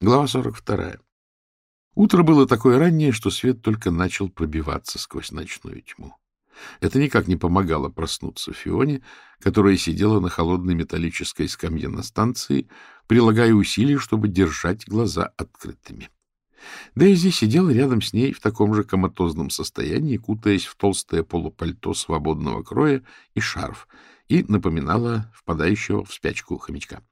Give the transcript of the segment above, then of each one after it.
Глава 42. Утро было такое раннее, что свет только начал пробиваться сквозь ночную тьму. Это никак не помогало проснуться Фионе, которая сидела на холодной металлической скамье на станции, прилагая усилия, чтобы держать глаза открытыми. Дейзи сидела рядом с ней в таком же коматозном состоянии, кутаясь в толстое полупальто свободного кроя и шарф, и напоминала впадающего в спячку хомячка.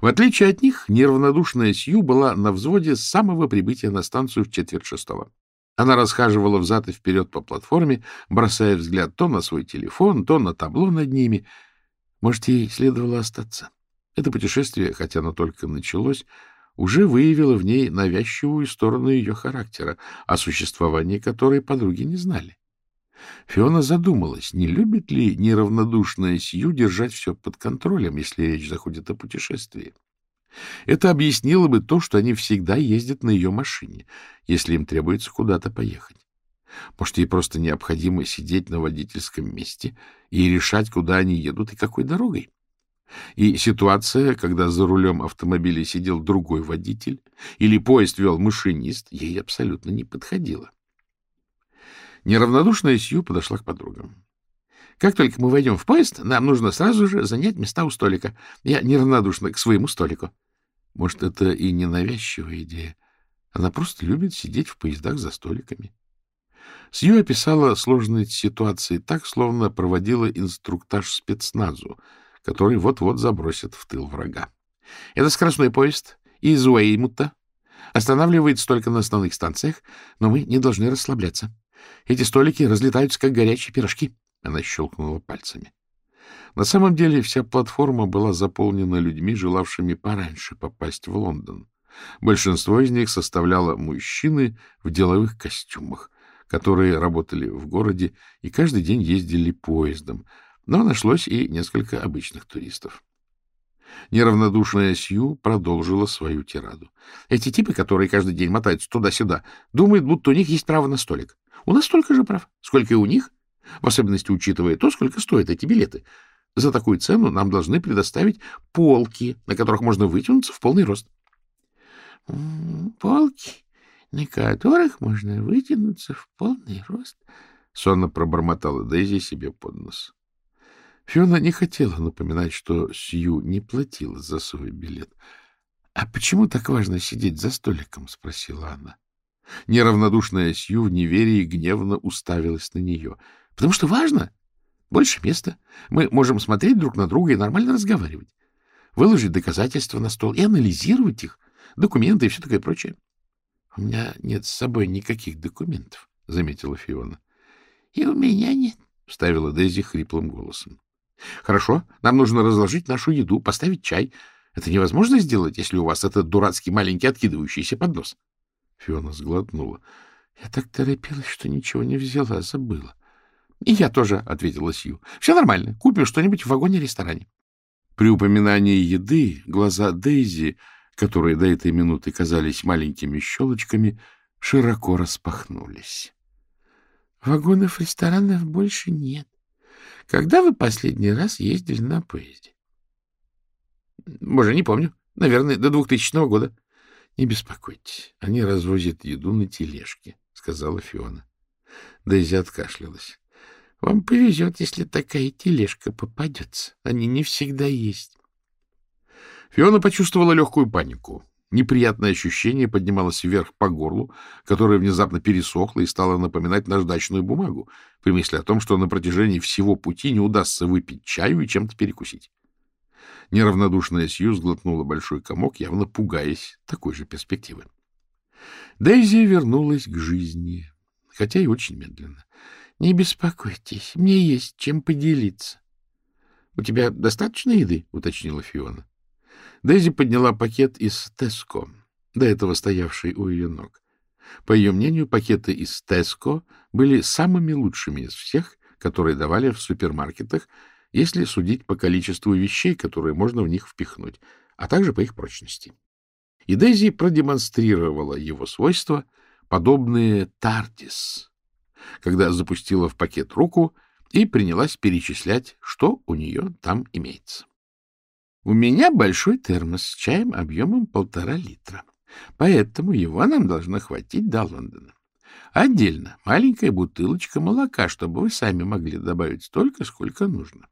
В отличие от них, неравнодушная Сью была на взводе с самого прибытия на станцию в четверть шестого. Она расхаживала взад и вперед по платформе, бросая взгляд то на свой телефон, то на табло над ними. Может, ей следовало остаться. Это путешествие, хотя оно только началось, уже выявило в ней навязчивую сторону ее характера, о существовании которой подруги не знали. Фиона задумалась, не любит ли неравнодушная Сью держать все под контролем, если речь заходит о путешествии. Это объяснило бы то, что они всегда ездят на ее машине, если им требуется куда-то поехать. Может, ей просто необходимо сидеть на водительском месте и решать, куда они едут и какой дорогой. И ситуация, когда за рулем автомобиля сидел другой водитель или поезд вел машинист, ей абсолютно не подходила. Неравнодушная Сью подошла к подругам. Как только мы войдем в поезд, нам нужно сразу же занять места у столика. Я неравнодушна к своему столику. Может, это и не навязчивая идея. Она просто любит сидеть в поездах за столиками. Сью описала сложные ситуации так, словно проводила инструктаж спецназу, который вот-вот забросит в тыл врага. Это скоростной поезд из Уэймута. Останавливается только на основных станциях, но мы не должны расслабляться. Эти столики разлетаются, как горячие пирожки. Она щелкнула пальцами. На самом деле вся платформа была заполнена людьми, желавшими пораньше попасть в Лондон. Большинство из них составляло мужчины в деловых костюмах, которые работали в городе и каждый день ездили поездом, но нашлось и несколько обычных туристов. Неравнодушная Сью продолжила свою тираду. Эти типы, которые каждый день мотаются туда-сюда, думают, будто у них есть право на столик. У нас столько же прав, сколько и у них, в особенности учитывая то, сколько стоят эти билеты. За такую цену нам должны предоставить полки, на которых можно вытянуться в полный рост. — Полки, на которых можно вытянуться в полный рост? — сонно пробормотала Дейзи себе под нос. Фиона не хотела напоминать, что Сью не платила за свой билет. — А почему так важно сидеть за столиком? — спросила она. Неравнодушная Сью в неверии гневно уставилась на нее. — Потому что важно. Больше места. Мы можем смотреть друг на друга и нормально разговаривать. Выложить доказательства на стол и анализировать их, документы и все такое прочее. — У меня нет с собой никаких документов, — заметила Фиона. — И у меня нет, — вставила Дейзи хриплым голосом. — Хорошо, нам нужно разложить нашу еду, поставить чай. Это невозможно сделать, если у вас этот дурацкий маленький откидывающийся поднос. Фиона сглотнула. — Я так торопилась, что ничего не взяла, забыла. — И я тоже, — ответила Сью. — Все нормально. Купим что-нибудь в вагоне-ресторане. При упоминании еды глаза Дейзи, которые до этой минуты казались маленькими щелочками, широко распахнулись. — Вагонов ресторанов больше нет. Когда вы последний раз ездили на поезде? — Боже, не помню. Наверное, до двухтысячного года. — Не беспокойтесь, они развозят еду на тележке, — сказала Фиона. Дейзи откашлялась. — Вам повезет, если такая тележка попадется. Они не всегда есть. Фиона почувствовала легкую панику. Неприятное ощущение поднималось вверх по горлу, которое внезапно пересохло и стало напоминать наждачную бумагу, при мысли о том, что на протяжении всего пути не удастся выпить чаю и чем-то перекусить. Неравнодушная Сью сглотнула большой комок, явно пугаясь такой же перспективы. Дейзи вернулась к жизни, хотя и очень медленно. — Не беспокойтесь, мне есть чем поделиться. — У тебя достаточно еды? — уточнила Фиона. Дейзи подняла пакет из Теско, до этого стоявший у ее ног. По ее мнению, пакеты из Теско были самыми лучшими из всех, которые давали в супермаркетах, если судить по количеству вещей, которые можно в них впихнуть, а также по их прочности. И Дейзи продемонстрировала его свойства, подобные Тартис, когда запустила в пакет руку и принялась перечислять, что у нее там имеется. У меня большой термос с чаем объемом полтора литра, поэтому его нам должно хватить до Лондона. Отдельно маленькая бутылочка молока, чтобы вы сами могли добавить столько, сколько нужно.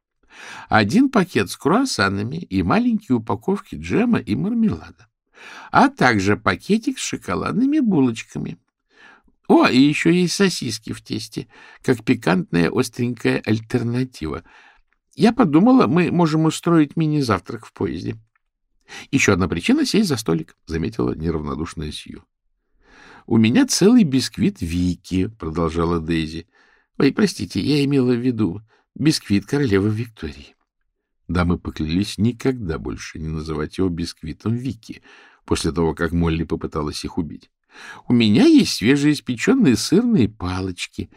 Один пакет с круассанами и маленькие упаковки джема и мармелада. А также пакетик с шоколадными булочками. О, и еще есть сосиски в тесте, как пикантная остренькая альтернатива. Я подумала, мы можем устроить мини-завтрак в поезде. Еще одна причина — сесть за столик, — заметила неравнодушная Сью. — У меня целый бисквит Вики, — продолжала Дейзи. — Ой, простите, я имела в виду бисквит королевы Виктории. Дамы поклялись никогда больше не называть его бисквитом Вики, после того, как Молли попыталась их убить. У меня есть свежеиспеченные сырные палочки,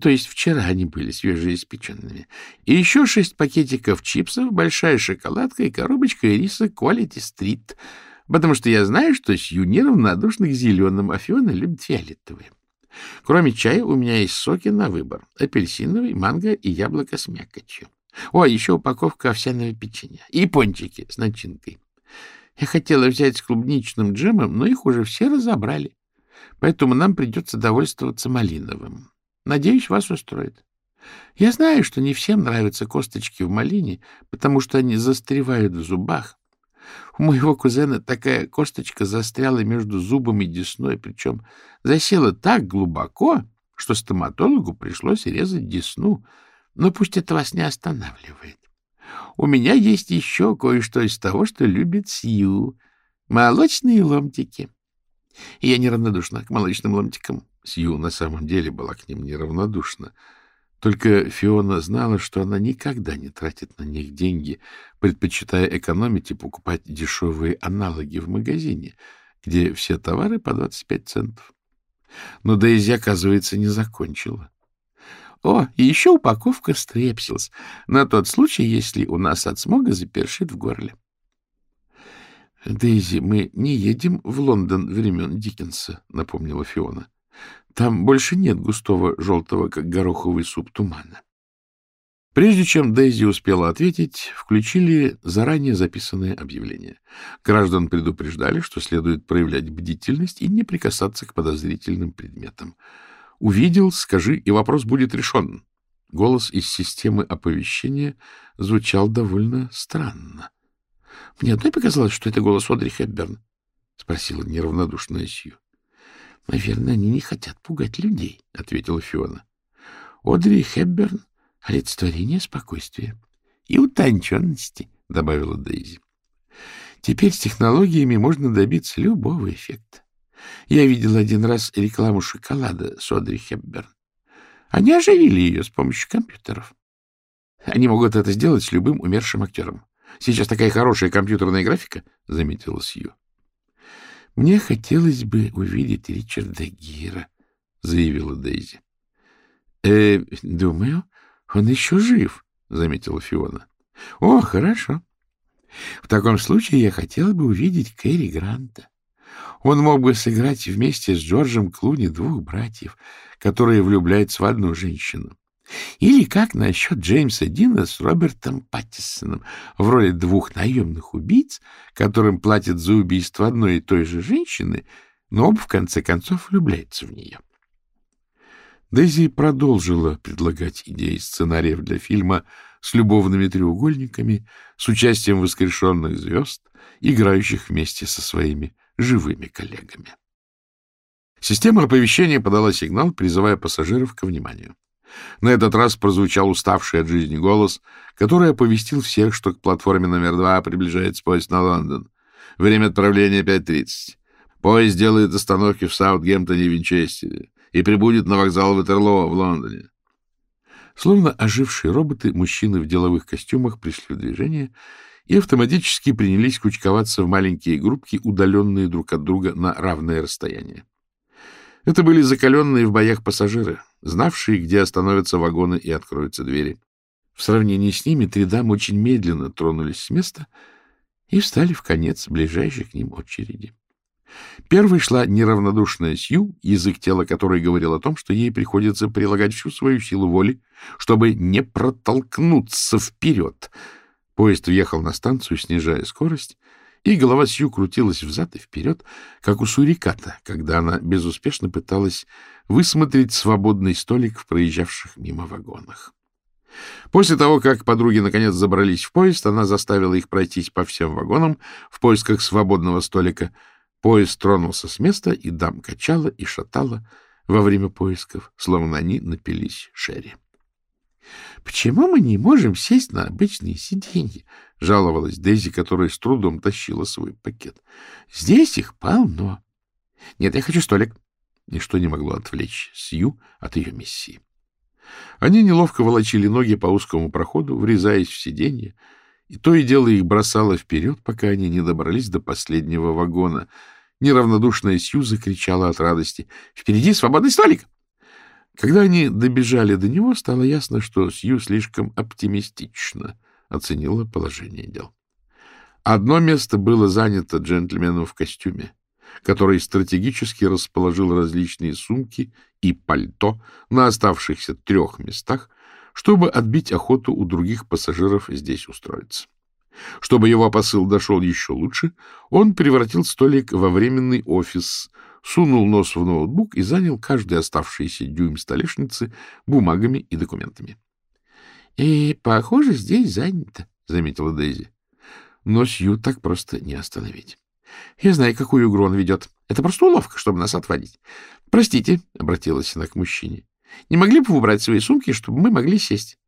то есть вчера они были свежеиспеченными, и еще шесть пакетиков чипсов, большая шоколадка и коробочка риса Quality Street, потому что я знаю, что Сью неравнодушна к зеленым, а Фиона любит фиолетовые. Кроме чая у меня есть соки на выбор. Апельсиновый, манго и яблоко с мякотью. О, еще упаковка овсяного печенья. И пончики с начинкой. Я хотела взять с клубничным джемом, но их уже все разобрали. Поэтому нам придется довольствоваться малиновым. Надеюсь, вас устроит. Я знаю, что не всем нравятся косточки в малине, потому что они застревают в зубах. У моего кузена такая косточка застряла между зубом и десной, причем засела так глубоко, что стоматологу пришлось резать десну. Но пусть это вас не останавливает. У меня есть еще кое-что из того, что любит Сью. Молочные ломтики. Я неравнодушна к молочным ломтикам. Сью на самом деле была к ним неравнодушна. Только Фиона знала, что она никогда не тратит на них деньги, предпочитая экономить и покупать дешевые аналоги в магазине, где все товары по 25 центов. Но Дейзи, оказывается, не закончила. О, и еще упаковка стрепсилс, на тот случай, если у нас от смога запершит в горле. — Дейзи, мы не едем в Лондон времен Диккенса, — напомнила Фиона. — Там больше нет густого желтого, как гороховый суп, тумана. Прежде чем Дейзи успела ответить, включили заранее записанное объявление. Граждан предупреждали, что следует проявлять бдительность и не прикасаться к подозрительным предметам. Увидел, скажи, и вопрос будет решен. Голос из системы оповещения звучал довольно странно. — Мне одной показалось, что это голос Одри Хепберн, — спросила неравнодушная Сью. — Наверное, они не хотят пугать людей, — ответила Фиона. — Одри Хепберн — олицетворение спокойствия и утонченности, — добавила Дейзи. — Теперь с технологиями можно добиться любого эффекта. Я видел один раз рекламу шоколада с Одри Хепберн. Они оживили ее с помощью компьютеров. Они могут это сделать с любым умершим актером. Сейчас такая хорошая компьютерная графика, — заметила Сью. — Мне хотелось бы увидеть Ричарда Гира, — заявила Дейзи. — Э, думаю, он еще жив, — заметила Фиона. — О, хорошо. В таком случае я хотела бы увидеть Кэрри Гранта. Он мог бы сыграть вместе с Джорджем Клуни двух братьев, которые влюбляются в одну женщину. Или как насчет Джеймса Дина с Робертом Паттисоном в роли двух наемных убийц, которым платят за убийство одной и той же женщины, но оба в конце концов влюбляются в нее. Дейзи продолжила предлагать идеи сценариев для фильма с любовными треугольниками, с участием воскрешенных звезд, играющих вместе со своими живыми коллегами. Система оповещения подала сигнал, призывая пассажиров к вниманию. На этот раз прозвучал уставший от жизни голос, который оповестил всех, что к платформе номер два приближается поезд на Лондон. Время отправления 5.30. Поезд делает остановки в Саутгемптоне и Винчестере и прибудет на вокзал Ватерлоо в Лондоне. Словно ожившие роботы, мужчины в деловых костюмах пришли в движение и автоматически принялись кучковаться в маленькие группки, удаленные друг от друга на равное расстояние. Это были закаленные в боях пассажиры, знавшие, где остановятся вагоны и откроются двери. В сравнении с ними три дамы очень медленно тронулись с места и встали в конец ближайшей к ним очереди. Первой шла неравнодушная Сью, язык тела которой говорил о том, что ей приходится прилагать всю свою силу воли, чтобы не протолкнуться вперед — Поезд въехал на станцию, снижая скорость, и голова Сью крутилась взад и вперед, как у суриката, когда она безуспешно пыталась высмотреть свободный столик в проезжавших мимо вагонах. После того, как подруги наконец забрались в поезд, она заставила их пройтись по всем вагонам в поисках свободного столика. Поезд тронулся с места, и дам качала и шатала во время поисков, словно они напились шерри. — Почему мы не можем сесть на обычные сиденья? — жаловалась Дейзи, которая с трудом тащила свой пакет. — Здесь их полно. — Нет, я хочу столик. Ничто не могло отвлечь Сью от ее миссии. Они неловко волочили ноги по узкому проходу, врезаясь в сиденье, и то и дело их бросало вперед, пока они не добрались до последнего вагона. Неравнодушная Сью закричала от радости. — Впереди свободный столик! Когда они добежали до него, стало ясно, что Сью слишком оптимистично оценила положение дел. Одно место было занято джентльменом в костюме который стратегически расположил различные сумки и пальто на оставшихся трех местах, чтобы отбить охоту у других пассажиров здесь устроиться. Чтобы его посыл дошел еще лучше, он превратил столик во временный офис, сунул нос в ноутбук и занял каждый оставшийся дюйм столешницы бумагами и документами. — И, похоже, здесь занято, — заметила Дейзи. Но Сью так просто не остановить. Я знаю, какую игру он ведет. Это просто уловка, чтобы нас отводить. Простите, — обратилась она к мужчине. Не могли бы вы убрать свои сумки, чтобы мы могли сесть?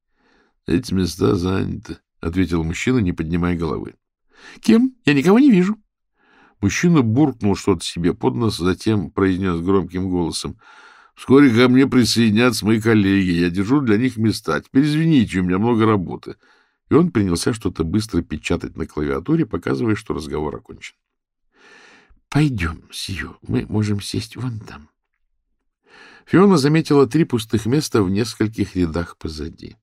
— Эти места заняты, — ответил мужчина, не поднимая головы. — Кем? Я никого не вижу. Мужчина буркнул что-то себе под нос, затем произнес громким голосом. — Вскоре ко мне присоединятся мои коллеги. Я держу для них места. Теперь извините, у меня много работы. И он принялся что-то быстро печатать на клавиатуре, показывая, что разговор окончен. Пойдем, Сью, мы можем сесть вон там. Фиона заметила три пустых места в нескольких рядах позади.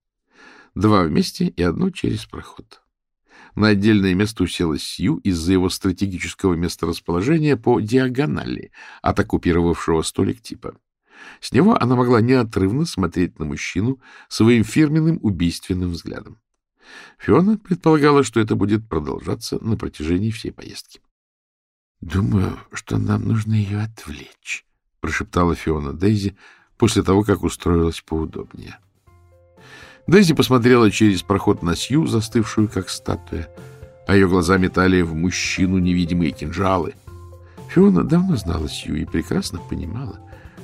Два вместе и одно через проход. На отдельное место уселась Сью из-за его стратегического месторасположения по диагонали от оккупировавшего столик типа. С него она могла неотрывно смотреть на мужчину своим фирменным убийственным взглядом. Фиона предполагала, что это будет продолжаться на протяжении всей поездки. — Думаю, что нам нужно ее отвлечь, — прошептала Фиона Дейзи после того, как устроилась поудобнее. Дейзи посмотрела через проход на Сью, застывшую как статуя, а ее глаза метали в мужчину невидимые кинжалы. Фиона давно знала Сью и прекрасно понимала,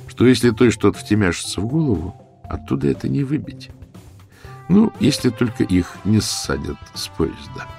что если той что-то втемяшится в голову, оттуда это не выбить. Ну, если только их не ссадят с поезда. —